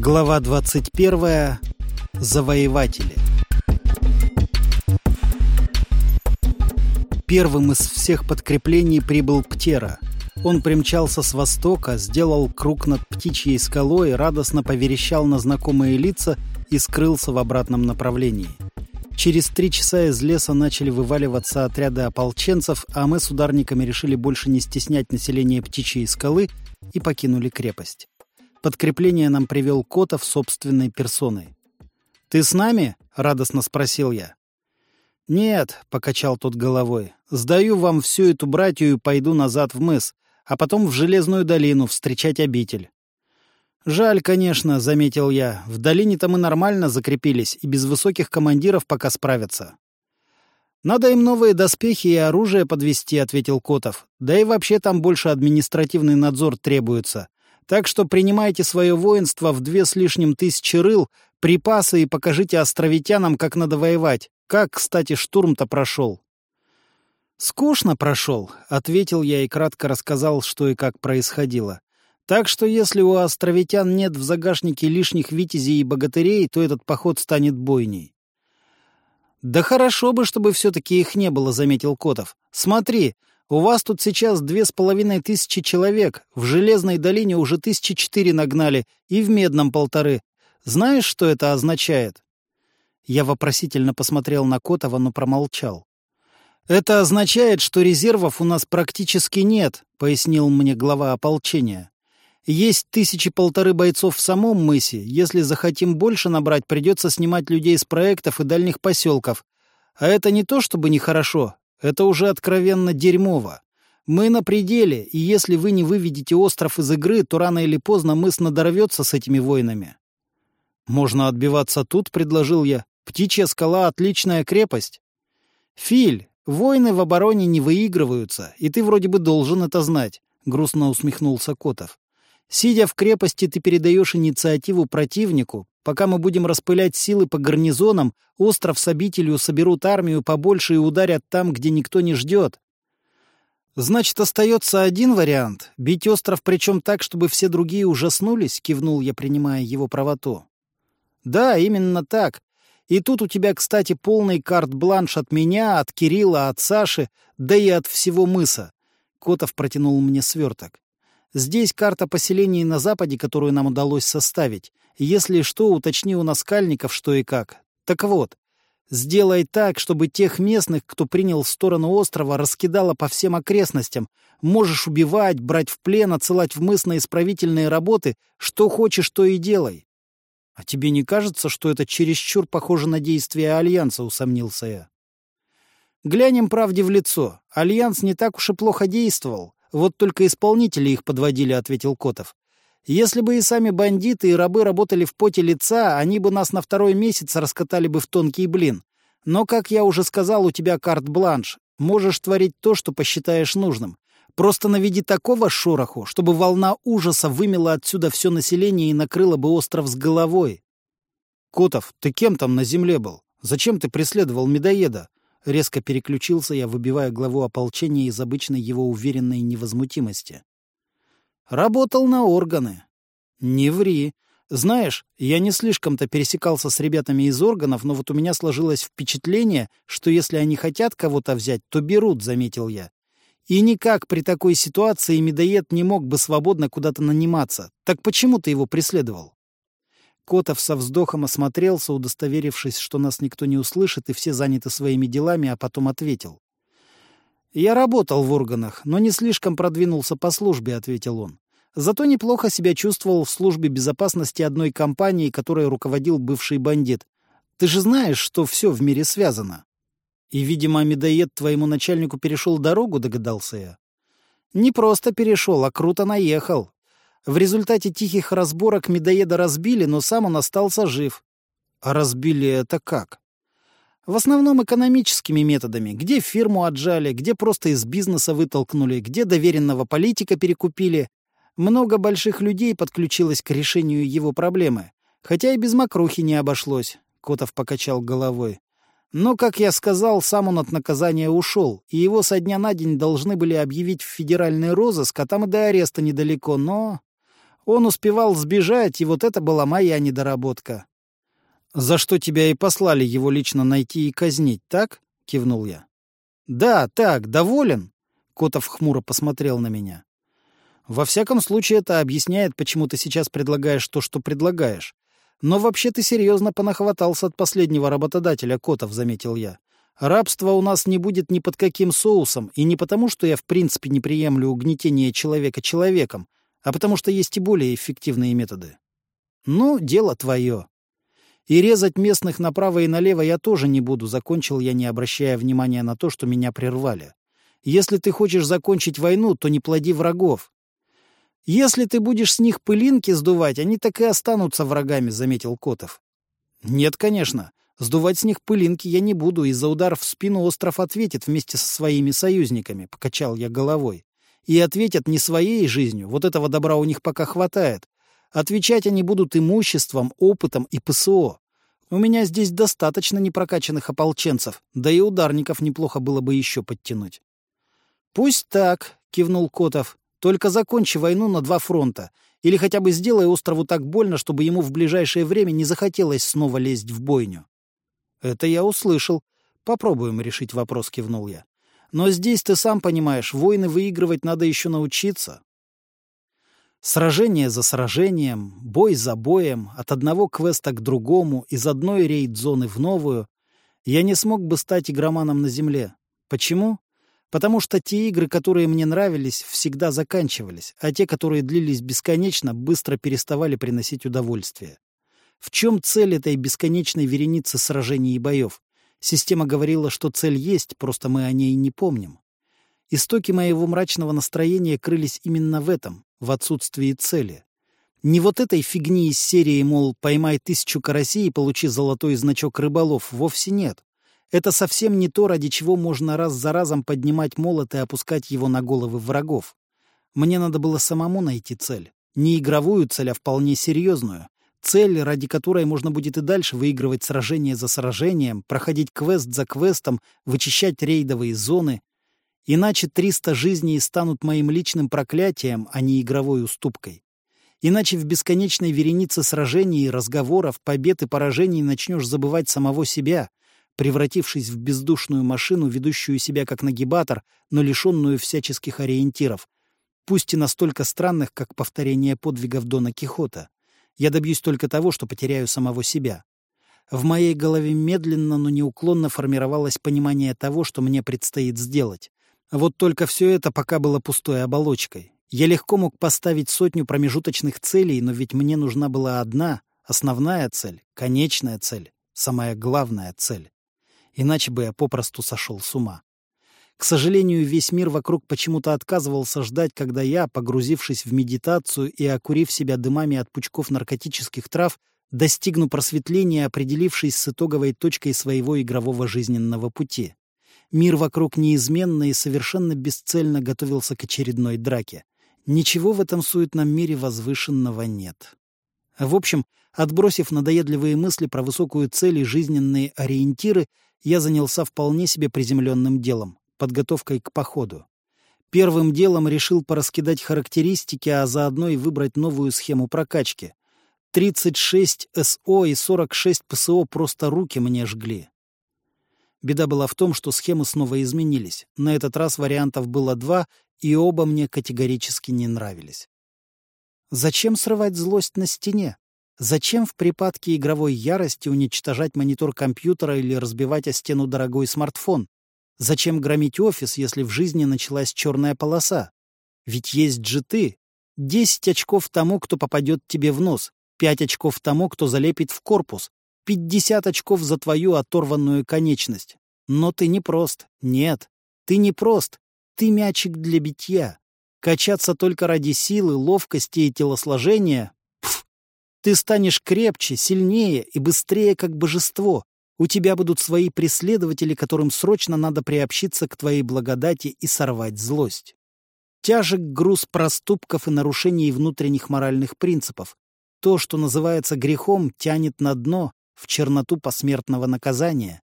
Глава 21. Завоеватели. Первым из всех подкреплений прибыл Птера. Он примчался с востока, сделал круг над птичьей скалой, радостно поверещал на знакомые лица и скрылся в обратном направлении. Через три часа из леса начали вываливаться отряды ополченцев, а мы с ударниками решили больше не стеснять население птичьей скалы и покинули крепость. Подкрепление нам привел Котов собственной персоной. «Ты с нами?» — радостно спросил я. «Нет», — покачал тот головой, — «сдаю вам всю эту братью и пойду назад в мыс, а потом в Железную долину встречать обитель». «Жаль, конечно», — заметил я, — «в долине-то мы нормально закрепились и без высоких командиров пока справятся». «Надо им новые доспехи и оружие подвести, ответил Котов. «Да и вообще там больше административный надзор требуется. Так что принимайте свое воинство в две с лишним тысячи рыл, припасы и покажите островитянам, как надо воевать. Как, кстати, штурм-то прошел?» «Скучно прошел», — ответил я и кратко рассказал, что и как происходило. «Так что если у островитян нет в загашнике лишних витязей и богатырей, то этот поход станет бойней». «Да хорошо бы, чтобы все-таки их не было», — заметил Котов. «Смотри, у вас тут сейчас две с половиной тысячи человек, в Железной долине уже тысячи четыре нагнали, и в Медном полторы. Знаешь, что это означает?» Я вопросительно посмотрел на Котова, но промолчал. «Это означает, что резервов у нас практически нет», — пояснил мне глава ополчения. «Есть тысячи полторы бойцов в самом мысе. Если захотим больше набрать, придется снимать людей с проектов и дальних поселков. А это не то чтобы нехорошо, это уже откровенно дерьмово. Мы на пределе, и если вы не выведете остров из игры, то рано или поздно мыс надорвется с этими воинами. «Можно отбиваться тут», — предложил я. «Птичья скала — отличная крепость». «Филь, войны в обороне не выигрываются, и ты вроде бы должен это знать», — грустно усмехнулся Котов. «Сидя в крепости, ты передаешь инициативу противнику, Пока мы будем распылять силы по гарнизонам, остров с обителью соберут армию побольше и ударят там, где никто не ждет. Значит, остается один вариант — бить остров, причем так, чтобы все другие ужаснулись, — кивнул я, принимая его правоту. Да, именно так. И тут у тебя, кстати, полный карт-бланш от меня, от Кирилла, от Саши, да и от всего мыса. Котов протянул мне сверток. Здесь карта поселений на западе, которую нам удалось составить. Если что, уточни у наскальников, что и как. Так вот, сделай так, чтобы тех местных, кто принял сторону острова, раскидало по всем окрестностям. Можешь убивать, брать в плен, отсылать в мыс на исправительные работы. Что хочешь, то и делай. А тебе не кажется, что это чересчур похоже на действия Альянса, усомнился я. Глянем правде в лицо. Альянс не так уж и плохо действовал. Вот только исполнители их подводили, ответил Котов. Если бы и сами бандиты и рабы работали в поте лица, они бы нас на второй месяц раскатали бы в тонкий блин. Но, как я уже сказал, у тебя карт-бланш. Можешь творить то, что посчитаешь нужным. Просто наведи такого шороху, чтобы волна ужаса вымела отсюда все население и накрыла бы остров с головой. Котов, ты кем там на земле был? Зачем ты преследовал медоеда? Резко переключился я, выбивая главу ополчения из обычной его уверенной невозмутимости. Работал на органы. Не ври. Знаешь, я не слишком-то пересекался с ребятами из органов, но вот у меня сложилось впечатление, что если они хотят кого-то взять, то берут, заметил я. И никак при такой ситуации медоед не мог бы свободно куда-то наниматься. Так почему ты его преследовал? Котов со вздохом осмотрелся, удостоверившись, что нас никто не услышит и все заняты своими делами, а потом ответил. «Я работал в органах, но не слишком продвинулся по службе», — ответил он. «Зато неплохо себя чувствовал в службе безопасности одной компании, которой руководил бывший бандит. Ты же знаешь, что все в мире связано». «И, видимо, медоед твоему начальнику перешел дорогу», — догадался я. «Не просто перешел, а круто наехал. В результате тихих разборок медоеда разбили, но сам он остался жив». «А разбили это как?» В основном экономическими методами. Где фирму отжали, где просто из бизнеса вытолкнули, где доверенного политика перекупили. Много больших людей подключилось к решению его проблемы. Хотя и без мокрухи не обошлось. Котов покачал головой. Но, как я сказал, сам он от наказания ушел, и его со дня на день должны были объявить в федеральный розыск, а там и до ареста недалеко, но... Он успевал сбежать, и вот это была моя недоработка. «За что тебя и послали его лично найти и казнить, так?» — кивнул я. «Да, так, доволен?» — Котов хмуро посмотрел на меня. «Во всяком случае, это объясняет, почему ты сейчас предлагаешь то, что предлагаешь. Но вообще ты серьезно понахватался от последнего работодателя, Котов», — заметил я. «Рабство у нас не будет ни под каким соусом, и не потому, что я в принципе не приемлю угнетение человека человеком, а потому что есть и более эффективные методы. Ну, дело твое. И резать местных направо и налево я тоже не буду, закончил я, не обращая внимания на то, что меня прервали. Если ты хочешь закончить войну, то не плоди врагов. Если ты будешь с них пылинки сдувать, они так и останутся врагами, заметил Котов. Нет, конечно. Сдувать с них пылинки я не буду, и за удар в спину остров ответит вместе со своими союзниками, покачал я головой. И ответят не своей жизнью, вот этого добра у них пока хватает. Отвечать они будут имуществом, опытом и ПСО. У меня здесь достаточно непрокачанных ополченцев, да и ударников неплохо было бы еще подтянуть. «Пусть так», — кивнул Котов, — «только закончи войну на два фронта. Или хотя бы сделай острову так больно, чтобы ему в ближайшее время не захотелось снова лезть в бойню». «Это я услышал. Попробуем решить вопрос», — кивнул я. Но здесь, ты сам понимаешь, войны выигрывать надо еще научиться. Сражение за сражением, бой за боем, от одного квеста к другому, из одной рейд-зоны в новую. Я не смог бы стать игроманом на Земле. Почему? Потому что те игры, которые мне нравились, всегда заканчивались, а те, которые длились бесконечно, быстро переставали приносить удовольствие. В чем цель этой бесконечной вереницы сражений и боев? Система говорила, что цель есть, просто мы о ней не помним. Истоки моего мрачного настроения крылись именно в этом, в отсутствии цели. Не вот этой фигни из серии, мол, поймай тысячу карасей и получи золотой значок рыболов, вовсе нет. Это совсем не то, ради чего можно раз за разом поднимать молот и опускать его на головы врагов. Мне надо было самому найти цель. Не игровую цель, а вполне серьезную. Цель, ради которой можно будет и дальше выигрывать сражение за сражением, проходить квест за квестом, вычищать рейдовые зоны. Иначе 300 жизней станут моим личным проклятием, а не игровой уступкой. Иначе в бесконечной веренице сражений, разговоров, побед и поражений начнешь забывать самого себя, превратившись в бездушную машину, ведущую себя как нагибатор, но лишенную всяческих ориентиров, пусть и настолько странных, как повторение подвигов Дона Кихота. Я добьюсь только того, что потеряю самого себя. В моей голове медленно, но неуклонно формировалось понимание того, что мне предстоит сделать. Вот только все это пока было пустой оболочкой. Я легко мог поставить сотню промежуточных целей, но ведь мне нужна была одна, основная цель, конечная цель, самая главная цель. Иначе бы я попросту сошел с ума. К сожалению, весь мир вокруг почему-то отказывался ждать, когда я, погрузившись в медитацию и окурив себя дымами от пучков наркотических трав, достигну просветления, определившись с итоговой точкой своего игрового жизненного пути. Мир вокруг неизменно и совершенно бесцельно готовился к очередной драке. Ничего в этом суетном мире возвышенного нет. В общем, отбросив надоедливые мысли про высокую цель и жизненные ориентиры, я занялся вполне себе приземленным делом подготовкой к походу. Первым делом решил пораскидать характеристики, а заодно и выбрать новую схему прокачки. 36 СО и 46 ПСО просто руки мне жгли. Беда была в том, что схемы снова изменились. На этот раз вариантов было два, и оба мне категорически не нравились. Зачем срывать злость на стене? Зачем в припадке игровой ярости уничтожать монитор компьютера или разбивать о стену дорогой смартфон? Зачем громить офис, если в жизни началась черная полоса? Ведь есть же ты. Десять очков тому, кто попадет тебе в нос, пять очков тому, кто залепит в корпус, пятьдесят очков за твою оторванную конечность. Но ты не прост. Нет, ты не прост. Ты мячик для битья. Качаться только ради силы, ловкости и телосложения. Ты станешь крепче, сильнее и быстрее, как божество, у тебя будут свои преследователи, которым срочно надо приобщиться к твоей благодати и сорвать злость. Тяжек груз проступков и нарушений внутренних моральных принципов. То, что называется грехом, тянет на дно, в черноту посмертного наказания.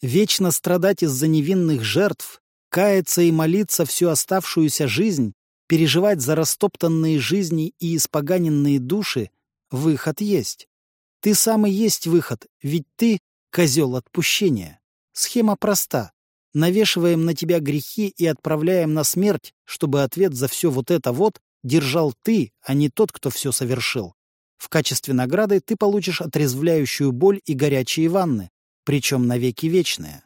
Вечно страдать из-за невинных жертв, каяться и молиться всю оставшуюся жизнь, Переживать за растоптанные жизни и испоганенные души выход есть. Ты сам и есть выход, ведь ты — козел отпущения. Схема проста. Навешиваем на тебя грехи и отправляем на смерть, чтобы ответ за все вот это вот держал ты, а не тот, кто все совершил. В качестве награды ты получишь отрезвляющую боль и горячие ванны, причем навеки вечные.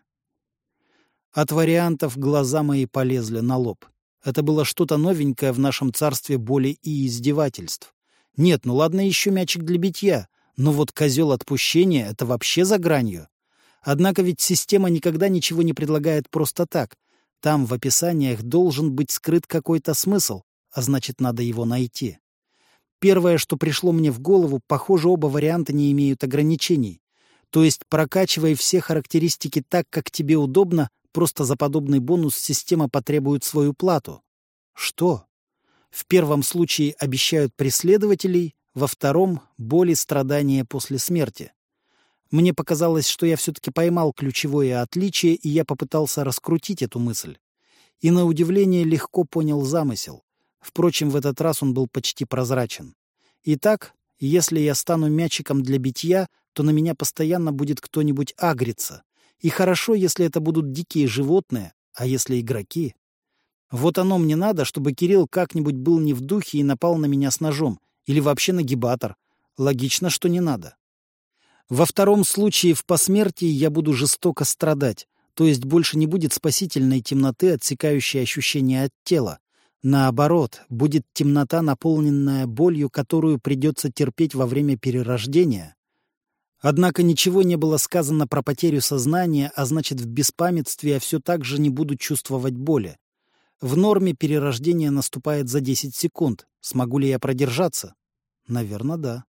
От вариантов глаза мои полезли на лоб. Это было что-то новенькое в нашем царстве боли и издевательств. Нет, ну ладно еще мячик для битья, но вот козел отпущения — это вообще за гранью. Однако ведь система никогда ничего не предлагает просто так. Там в описаниях должен быть скрыт какой-то смысл, а значит, надо его найти. Первое, что пришло мне в голову, похоже, оба варианта не имеют ограничений. То есть, прокачивая все характеристики так, как тебе удобно, просто за подобный бонус система потребует свою плату. Что? В первом случае обещают преследователей, во втором — боль и страдания после смерти. Мне показалось, что я все-таки поймал ключевое отличие, и я попытался раскрутить эту мысль. И на удивление легко понял замысел. Впрочем, в этот раз он был почти прозрачен. Итак, если я стану мячиком для битья, то на меня постоянно будет кто-нибудь агриться. И хорошо, если это будут дикие животные, а если игроки. Вот оно мне надо, чтобы Кирилл как-нибудь был не в духе и напал на меня с ножом. Или вообще нагибатор. Логично, что не надо. Во втором случае в посмертии я буду жестоко страдать, то есть больше не будет спасительной темноты, отсекающей ощущения от тела, Наоборот, будет темнота, наполненная болью, которую придется терпеть во время перерождения. Однако ничего не было сказано про потерю сознания, а значит, в беспамятстве я все так же не буду чувствовать боли. В норме перерождение наступает за 10 секунд. Смогу ли я продержаться? Наверное, да.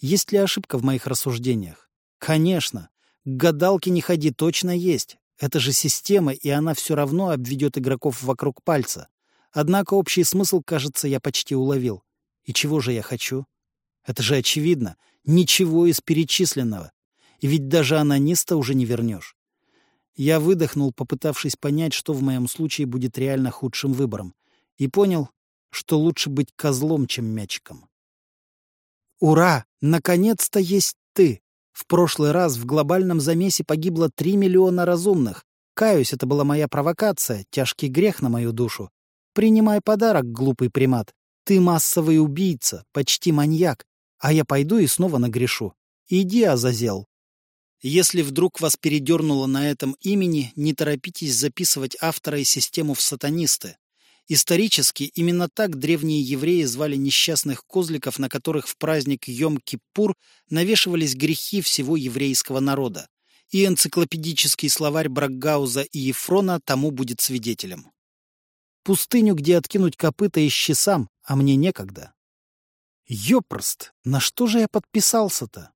Есть ли ошибка в моих рассуждениях? Конечно. К гадалке не ходи, точно есть. Это же система, и она все равно обведет игроков вокруг пальца. Однако общий смысл, кажется, я почти уловил. И чего же я хочу? Это же очевидно. Ничего из перечисленного. И ведь даже анониста уже не вернешь. Я выдохнул, попытавшись понять, что в моем случае будет реально худшим выбором. И понял, что лучше быть козлом, чем мячиком. «Ура! Наконец-то есть ты!» В прошлый раз в глобальном замесе погибло три миллиона разумных. Каюсь, это была моя провокация, тяжкий грех на мою душу. Принимай подарок, глупый примат. Ты массовый убийца, почти маньяк, а я пойду и снова нагрешу. Иди, Азазел. Если вдруг вас передернуло на этом имени, не торопитесь записывать автора и систему в сатанисты. Исторически именно так древние евреи звали несчастных козликов, на которых в праздник Йом-Киппур навешивались грехи всего еврейского народа. И энциклопедический словарь Бракгауза и Ефрона тому будет свидетелем. Пустыню, где откинуть копыта ищи сам, а мне некогда. Ёпрост, на что же я подписался-то?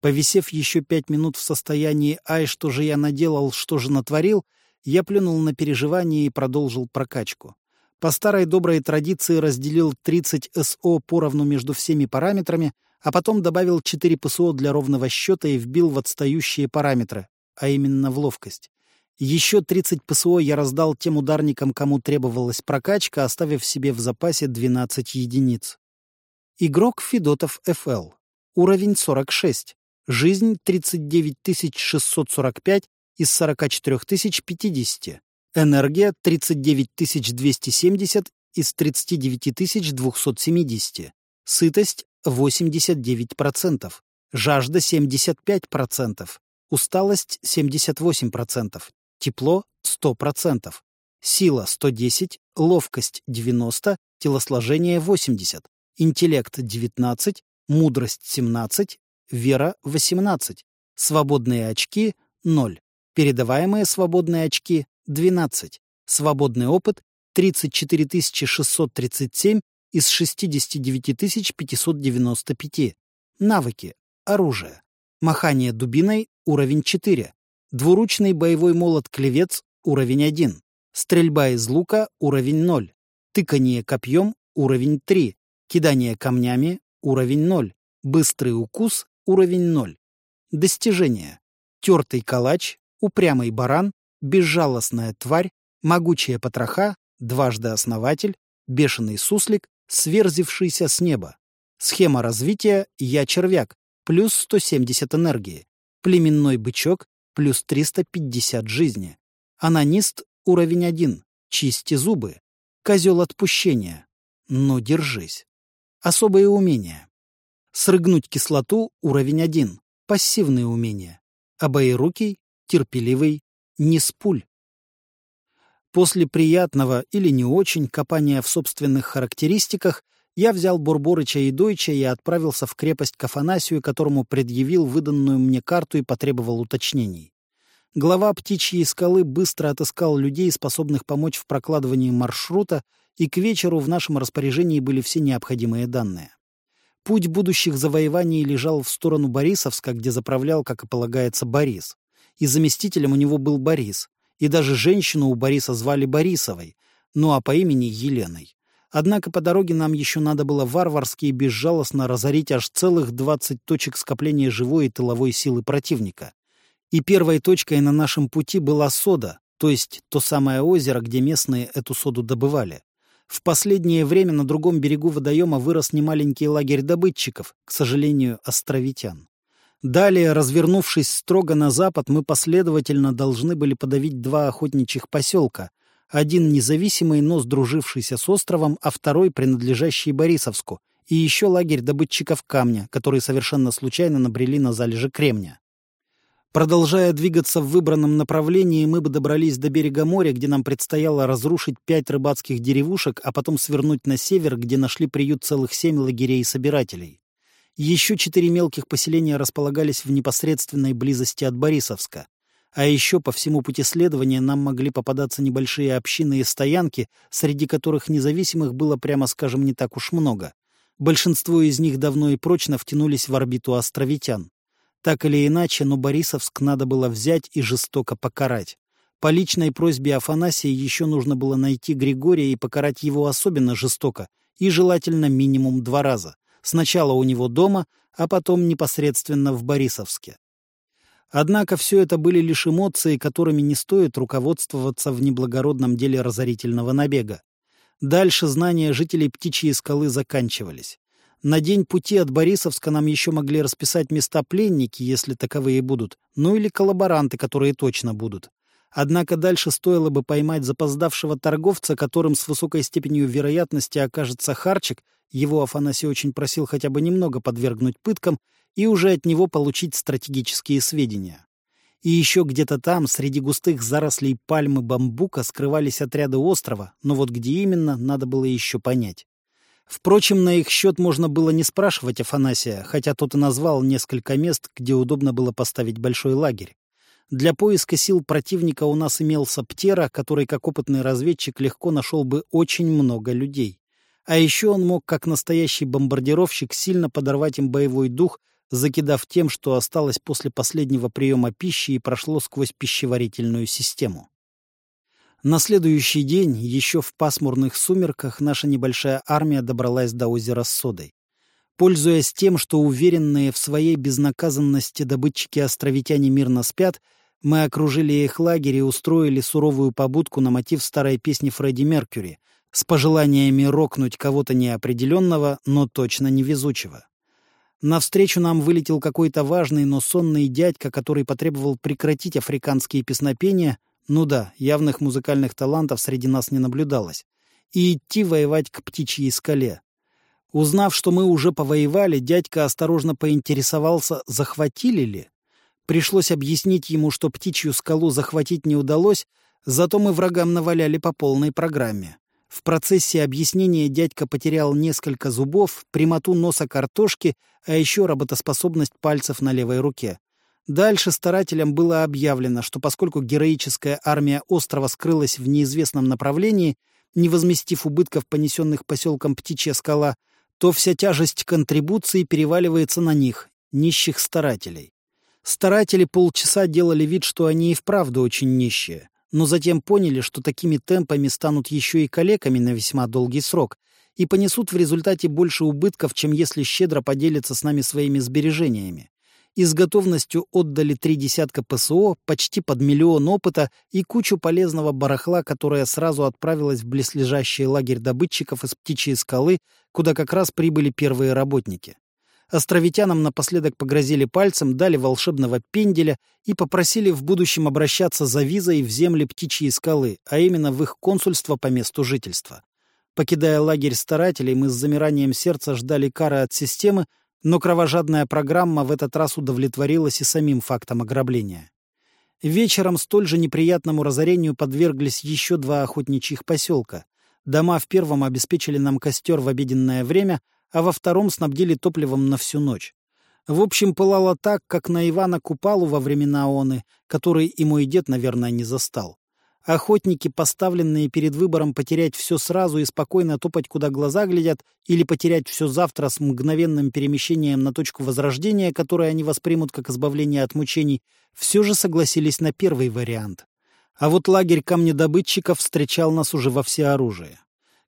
Повисев еще пять минут в состоянии «Ай, что же я наделал, что же натворил», я плюнул на переживание и продолжил прокачку. По старой доброй традиции разделил 30 СО поровну между всеми параметрами, а потом добавил 4 ПСО для ровного счета и вбил в отстающие параметры, а именно в ловкость. Еще 30 ПСО я раздал тем ударникам, кому требовалась прокачка, оставив себе в запасе 12 единиц. Игрок Федотов ФЛ. Уровень 46. Жизнь 39645 из 44050. Энергия 39270 из 39270. Сытость 89%. Жажда 75%. Усталость 78%. Тепло — 100%. Сила — 110, ловкость — 90, телосложение — 80, интеллект — 19, мудрость — 17, вера — 18, свободные очки — 0, передаваемые свободные очки — 12, свободный опыт — 34 637 из 69 595, навыки, оружие, махание дубиной — уровень 4, Двуручный боевой молот-клевец — уровень 1. Стрельба из лука — уровень 0. Тыкание копьем — уровень 3. Кидание камнями — уровень 0. Быстрый укус — уровень 0. Достижения. Тертый калач, упрямый баран, безжалостная тварь, могучая потроха, дважды основатель, Бешеный суслик, сверзившийся с неба. Схема развития «Я червяк» плюс 170 энергии. Племенной бычок плюс 350 жизни. Анонист уровень 1. Чисти зубы. Козел отпущения. Но держись. Особые умения. Срыгнуть кислоту уровень 1. Пассивные умения. Обоирукий, терпеливый, не спуль. После приятного или не очень копания в собственных характеристиках я взял Бурборыча и Дойча и отправился в крепость к Афанасию, которому предъявил выданную мне карту и потребовал уточнений. Глава птичьей скалы быстро отыскал людей, способных помочь в прокладывании маршрута, и к вечеру в нашем распоряжении были все необходимые данные. Путь будущих завоеваний лежал в сторону Борисовска, где заправлял, как и полагается, Борис. И заместителем у него был Борис. И даже женщину у Бориса звали Борисовой, ну а по имени Еленой. Однако по дороге нам еще надо было варварски и безжалостно разорить аж целых 20 точек скопления живой и тыловой силы противника. И первой точкой на нашем пути была сода, то есть то самое озеро, где местные эту соду добывали. В последнее время на другом берегу водоема вырос немаленький лагерь добытчиков, к сожалению, островитян. Далее, развернувшись строго на запад, мы последовательно должны были подавить два охотничьих поселка — один независимый, но сдружившийся с островом, а второй принадлежащий Борисовску, и еще лагерь добытчиков камня, которые совершенно случайно набрели на залежи кремня. Продолжая двигаться в выбранном направлении, мы бы добрались до берега моря, где нам предстояло разрушить пять рыбацких деревушек, а потом свернуть на север, где нашли приют целых семь лагерей собирателей. Еще четыре мелких поселения располагались в непосредственной близости от Борисовска. А еще по всему пути следования нам могли попадаться небольшие общины и стоянки, среди которых независимых было, прямо скажем, не так уж много. Большинство из них давно и прочно втянулись в орбиту островитян. Так или иначе, но Борисовск надо было взять и жестоко покарать. По личной просьбе Афанасия еще нужно было найти Григория и покарать его особенно жестоко, и желательно минимум два раза. Сначала у него дома, а потом непосредственно в Борисовске. Однако все это были лишь эмоции, которыми не стоит руководствоваться в неблагородном деле разорительного набега. Дальше знания жителей Птичьей скалы заканчивались. На день пути от Борисовска нам еще могли расписать места пленники, если таковые будут, ну или коллаборанты, которые точно будут. Однако дальше стоило бы поймать запоздавшего торговца, которым с высокой степенью вероятности окажется Харчик, его Афанасий очень просил хотя бы немного подвергнуть пыткам, и уже от него получить стратегические сведения. И еще где-то там, среди густых зарослей пальмы бамбука, скрывались отряды острова, но вот где именно, надо было еще понять. Впрочем, на их счет можно было не спрашивать Афанасия, хотя тот и назвал несколько мест, где удобно было поставить большой лагерь. Для поиска сил противника у нас имелся Птера, который, как опытный разведчик, легко нашел бы очень много людей. А еще он мог, как настоящий бомбардировщик, сильно подорвать им боевой дух закидав тем, что осталось после последнего приема пищи и прошло сквозь пищеварительную систему. На следующий день, еще в пасмурных сумерках, наша небольшая армия добралась до озера содой. Пользуясь тем, что уверенные в своей безнаказанности добытчики-островитяне мирно спят, мы окружили их лагерь и устроили суровую побудку на мотив старой песни Фредди Меркьюри с пожеланиями рокнуть кого-то неопределенного, но точно невезучего. Навстречу нам вылетел какой-то важный, но сонный дядька, который потребовал прекратить африканские песнопения, ну да, явных музыкальных талантов среди нас не наблюдалось, и идти воевать к птичьей скале. Узнав, что мы уже повоевали, дядька осторожно поинтересовался, захватили ли. Пришлось объяснить ему, что птичью скалу захватить не удалось, зато мы врагам наваляли по полной программе. В процессе объяснения дядька потерял несколько зубов, прямоту носа картошки, а еще работоспособность пальцев на левой руке. Дальше старателям было объявлено, что поскольку героическая армия острова скрылась в неизвестном направлении, не возместив убытков, понесенных поселком Птичья скала, то вся тяжесть контрибуции переваливается на них, нищих старателей. Старатели полчаса делали вид, что они и вправду очень нищие но затем поняли, что такими темпами станут еще и калеками на весьма долгий срок и понесут в результате больше убытков, чем если щедро поделятся с нами своими сбережениями. и с готовностью отдали три десятка ПСО, почти под миллион опыта и кучу полезного барахла, которое сразу отправилось в близлежащий лагерь добытчиков из птичьей скалы, куда как раз прибыли первые работники. Островитянам напоследок погрозили пальцем, дали волшебного пенделя и попросили в будущем обращаться за визой в земли птичьей скалы, а именно в их консульство по месту жительства. Покидая лагерь старателей, мы с замиранием сердца ждали кары от системы, но кровожадная программа в этот раз удовлетворилась и самим фактом ограбления. Вечером столь же неприятному разорению подверглись еще два охотничьих поселка. Дома в первом обеспечили нам костер в обеденное время, а во втором снабдили топливом на всю ночь. В общем, пылало так, как на Ивана Купалу во времена оны, который и мой дед, наверное, не застал. Охотники, поставленные перед выбором потерять все сразу и спокойно топать, куда глаза глядят, или потерять все завтра с мгновенным перемещением на точку возрождения, которое они воспримут как избавление от мучений, все же согласились на первый вариант. А вот лагерь камнедобытчиков встречал нас уже во всеоружие.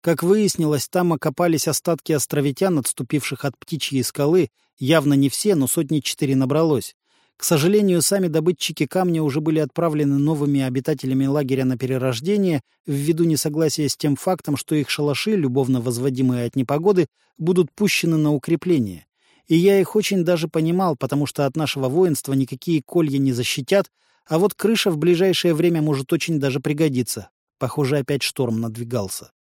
Как выяснилось, там окопались остатки островитян, отступивших от птичьей скалы, явно не все, но сотни четыре набралось. К сожалению, сами добытчики камня уже были отправлены новыми обитателями лагеря на перерождение ввиду несогласия с тем фактом, что их шалаши, любовно возводимые от непогоды, будут пущены на укрепление. И я их очень даже понимал, потому что от нашего воинства никакие колья не защитят, а вот крыша в ближайшее время может очень даже пригодиться. Похоже, опять шторм надвигался.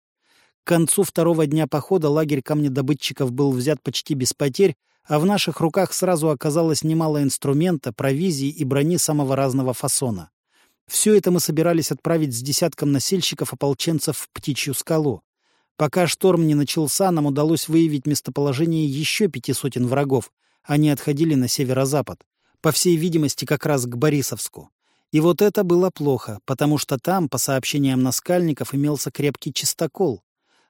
К концу второго дня похода лагерь камнедобытчиков был взят почти без потерь, а в наших руках сразу оказалось немало инструмента, провизии и брони самого разного фасона. Все это мы собирались отправить с десятком насельщиков-ополченцев в Птичью скалу. Пока шторм не начался, нам удалось выявить местоположение еще пяти сотен врагов. Они отходили на северо-запад. По всей видимости, как раз к Борисовску. И вот это было плохо, потому что там, по сообщениям наскальников, имелся крепкий чистокол.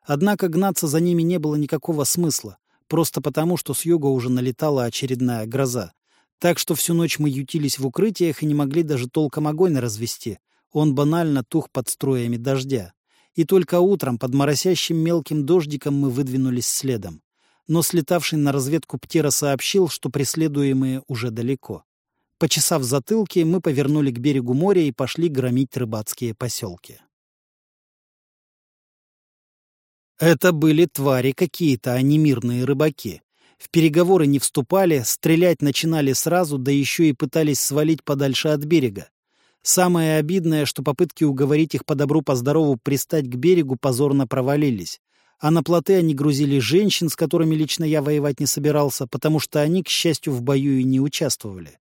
Однако гнаться за ними не было никакого смысла просто потому, что с юга уже налетала очередная гроза. Так что всю ночь мы ютились в укрытиях и не могли даже толком огонь развести. Он банально тух под струями дождя. И только утром под моросящим мелким дождиком мы выдвинулись следом. Но слетавший на разведку Птера сообщил, что преследуемые уже далеко. Почесав затылки, мы повернули к берегу моря и пошли громить рыбацкие поселки. Это были твари какие-то, а не мирные рыбаки. В переговоры не вступали, стрелять начинали сразу, да еще и пытались свалить подальше от берега. Самое обидное, что попытки уговорить их по добру, по пристать к берегу позорно провалились. А на плоты они грузили женщин, с которыми лично я воевать не собирался, потому что они, к счастью, в бою и не участвовали.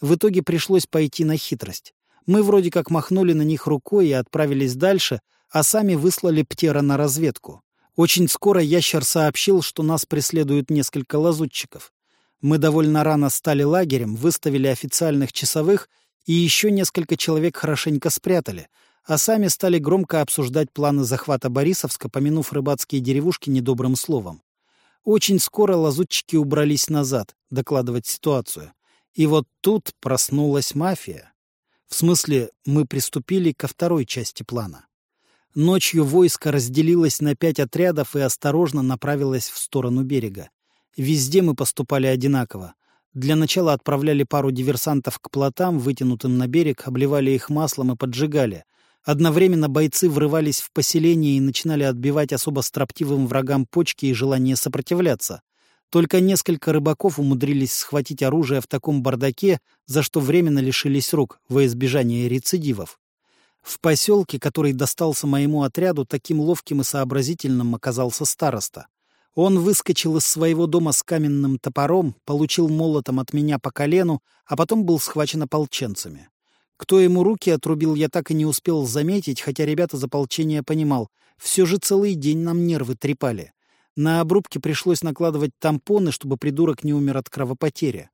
В итоге пришлось пойти на хитрость. Мы вроде как махнули на них рукой и отправились дальше, а сами выслали Птера на разведку. Очень скоро ящер сообщил, что нас преследуют несколько лазутчиков. Мы довольно рано стали лагерем, выставили официальных часовых и еще несколько человек хорошенько спрятали, а сами стали громко обсуждать планы захвата Борисовска, помянув рыбацкие деревушки недобрым словом. Очень скоро лазутчики убрались назад, докладывать ситуацию. И вот тут проснулась мафия. В смысле, мы приступили ко второй части плана. Ночью войско разделилось на пять отрядов и осторожно направилось в сторону берега. Везде мы поступали одинаково. Для начала отправляли пару диверсантов к плотам, вытянутым на берег, обливали их маслом и поджигали. Одновременно бойцы врывались в поселение и начинали отбивать особо строптивым врагам почки и желание сопротивляться. Только несколько рыбаков умудрились схватить оружие в таком бардаке, за что временно лишились рук, во избежание рецидивов. В поселке, который достался моему отряду, таким ловким и сообразительным оказался староста. Он выскочил из своего дома с каменным топором, получил молотом от меня по колену, а потом был схвачен ополченцами. Кто ему руки отрубил, я так и не успел заметить, хотя ребята за ополчение понимал. Все же целый день нам нервы трепали. На обрубке пришлось накладывать тампоны, чтобы придурок не умер от кровопотери.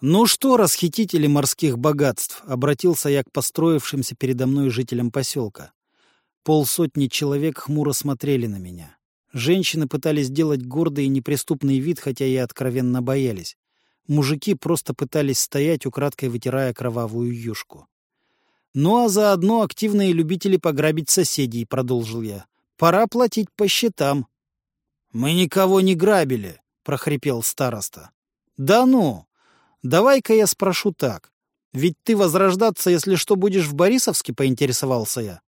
«Ну что, расхитители морских богатств?» — обратился я к построившимся передо мной жителям поселка. Полсотни человек хмуро смотрели на меня. Женщины пытались сделать гордый и неприступный вид, хотя и откровенно боялись. Мужики просто пытались стоять, украдкой вытирая кровавую юшку. «Ну а заодно активные любители пограбить соседей», — продолжил я. «Пора платить по счетам». «Мы никого не грабили», — прохрипел староста. «Да ну! Давай-ка я спрошу так. Ведь ты возрождаться, если что, будешь в Борисовске, поинтересовался я.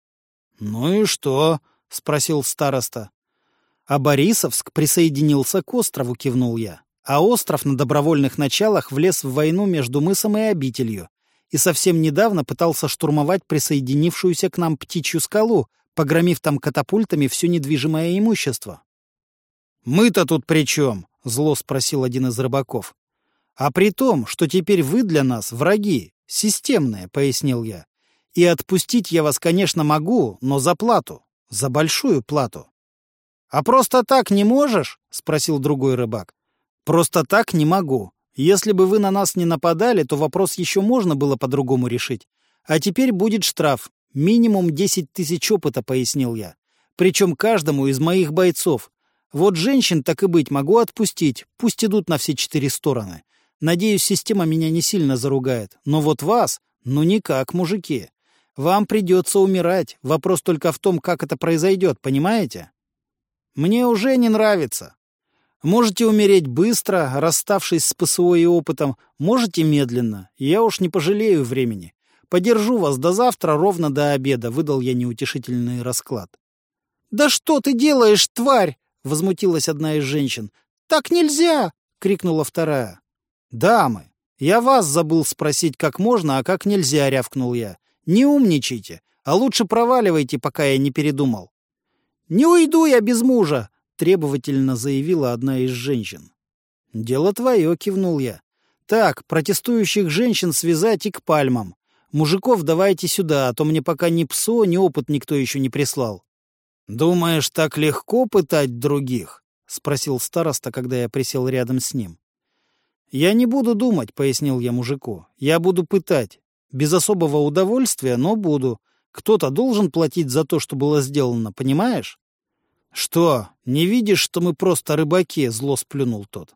Ну и что? спросил староста. А Борисовск присоединился к острову, кивнул я. А остров на добровольных началах влез в войну между мысом и обителью и совсем недавно пытался штурмовать присоединившуюся к нам птичью скалу, погромив там катапультами все недвижимое имущество. «Мы-то тут при чем?» — зло спросил один из рыбаков. «А при том, что теперь вы для нас враги, системные», — пояснил я. «И отпустить я вас, конечно, могу, но за плату, за большую плату». «А просто так не можешь?» — спросил другой рыбак. «Просто так не могу. Если бы вы на нас не нападали, то вопрос еще можно было по-другому решить. А теперь будет штраф. Минимум 10 тысяч опыта», — пояснил я. «Причем каждому из моих бойцов. Вот женщин, так и быть, могу отпустить, пусть идут на все четыре стороны. Надеюсь, система меня не сильно заругает. Но вот вас, ну никак, мужики. Вам придется умирать. Вопрос только в том, как это произойдет, понимаете? Мне уже не нравится. Можете умереть быстро, расставшись с ПСО и опытом, можете медленно. Я уж не пожалею времени. Подержу вас до завтра ровно до обеда, выдал я неутешительный расклад. «Да что ты делаешь, тварь!» возмутилась одна из женщин. «Так нельзя!» — крикнула вторая. «Дамы, я вас забыл спросить, как можно, а как нельзя», — рявкнул я. «Не умничайте, а лучше проваливайте, пока я не передумал». «Не уйду я без мужа!» — требовательно заявила одна из женщин. «Дело твое», — кивнул я. «Так, протестующих женщин связать и к пальмам. Мужиков давайте сюда, а то мне пока ни ПСО, ни опыт никто еще не прислал». «Думаешь, так легко пытать других?» — спросил староста, когда я присел рядом с ним. «Я не буду думать», — пояснил я мужику. «Я буду пытать. Без особого удовольствия, но буду. Кто-то должен платить за то, что было сделано, понимаешь?» «Что, не видишь, что мы просто рыбаки?» — зло сплюнул тот.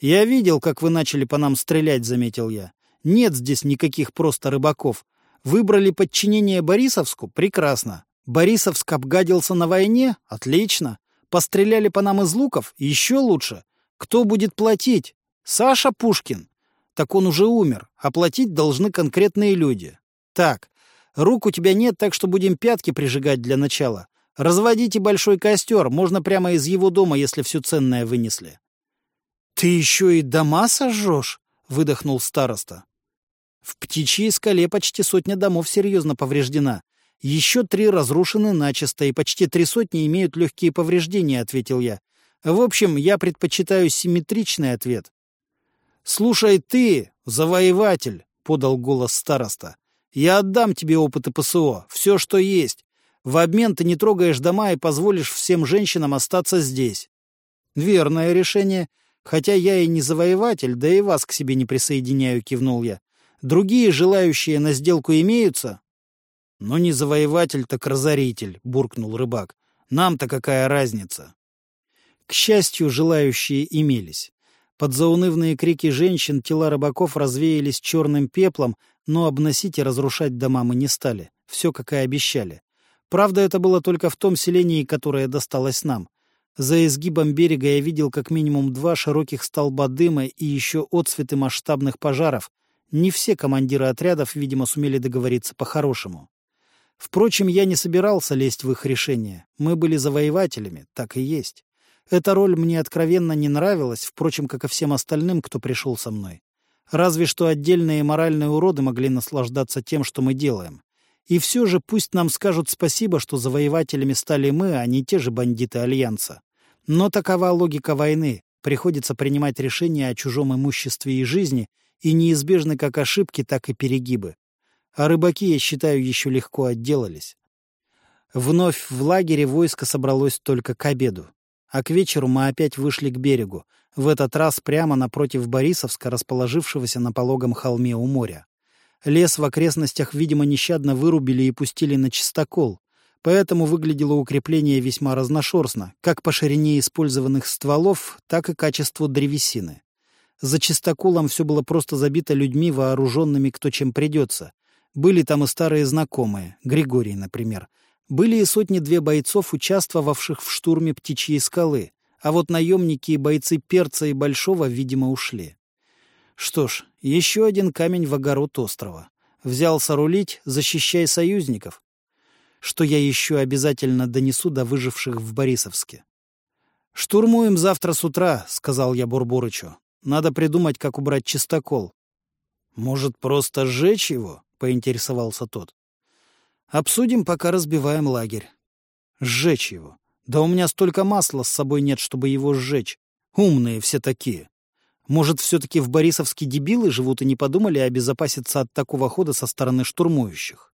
«Я видел, как вы начали по нам стрелять», — заметил я. «Нет здесь никаких просто рыбаков. Выбрали подчинение Борисовску? Прекрасно. Борисовск обгадился на войне? Отлично. Постреляли по нам из луков? Еще лучше. Кто будет платить? Саша Пушкин. Так он уже умер, а платить должны конкретные люди. Так, рук у тебя нет, так что будем пятки прижигать для начала. Разводите большой костер, можно прямо из его дома, если все ценное вынесли. — Ты еще и дома сожжешь? — выдохнул староста. В птичьей скале почти сотня домов серьезно повреждена. Еще три разрушены начисто, и почти три сотни имеют легкие повреждения, — ответил я. В общем, я предпочитаю симметричный ответ. «Слушай ты, завоеватель», — подал голос староста, — «я отдам тебе опыты ПСО, все, что есть. В обмен ты не трогаешь дома и позволишь всем женщинам остаться здесь». «Верное решение. Хотя я и не завоеватель, да и вас к себе не присоединяю», — кивнул я. «Другие желающие на сделку имеются?» «Ну не завоеватель, так разоритель», — буркнул рыбак. «Нам-то какая разница?» К счастью, желающие имелись. Под заунывные крики женщин тела рыбаков развеялись черным пеплом, но обносить и разрушать дома мы не стали. Все, как и обещали. Правда, это было только в том селении, которое досталось нам. За изгибом берега я видел как минимум два широких столба дыма и еще отцветы масштабных пожаров. Не все командиры отрядов, видимо, сумели договориться по-хорошему. Впрочем, я не собирался лезть в их решение. Мы были завоевателями, так и есть. Эта роль мне откровенно не нравилась, впрочем, как и всем остальным, кто пришел со мной. Разве что отдельные моральные уроды могли наслаждаться тем, что мы делаем. И все же пусть нам скажут спасибо, что завоевателями стали мы, а не те же бандиты Альянса. Но такова логика войны. Приходится принимать решения о чужом имуществе и жизни, и неизбежны как ошибки, так и перегибы. А рыбаки, я считаю, еще легко отделались. Вновь в лагере войско собралось только к обеду. А к вечеру мы опять вышли к берегу, в этот раз прямо напротив Борисовска, расположившегося на пологом холме у моря. Лес в окрестностях, видимо, нещадно вырубили и пустили на чистокол, поэтому выглядело укрепление весьма разношерстно, как по ширине использованных стволов, так и качеству древесины. За чистоколом все было просто забито людьми, вооруженными кто чем придется, были там и старые знакомые, Григорий, например. Были и сотни-две бойцов, участвовавших в штурме птичьей скалы, а вот наемники и бойцы Перца и Большого, видимо, ушли. Что ж, еще один камень в огород острова. Взялся рулить, защищай союзников. Что я еще обязательно донесу до выживших в Борисовске. «Штурмуем завтра с утра», — сказал я Бурбурычу. «Надо придумать, как убрать чистокол». «Может, просто сжечь его?» — поинтересовался тот. «Обсудим, пока разбиваем лагерь». «Сжечь его? Да у меня столько масла с собой нет, чтобы его сжечь. Умные все такие. Может, все-таки в Борисовске дебилы живут и не подумали обезопаситься от такого хода со стороны штурмующих?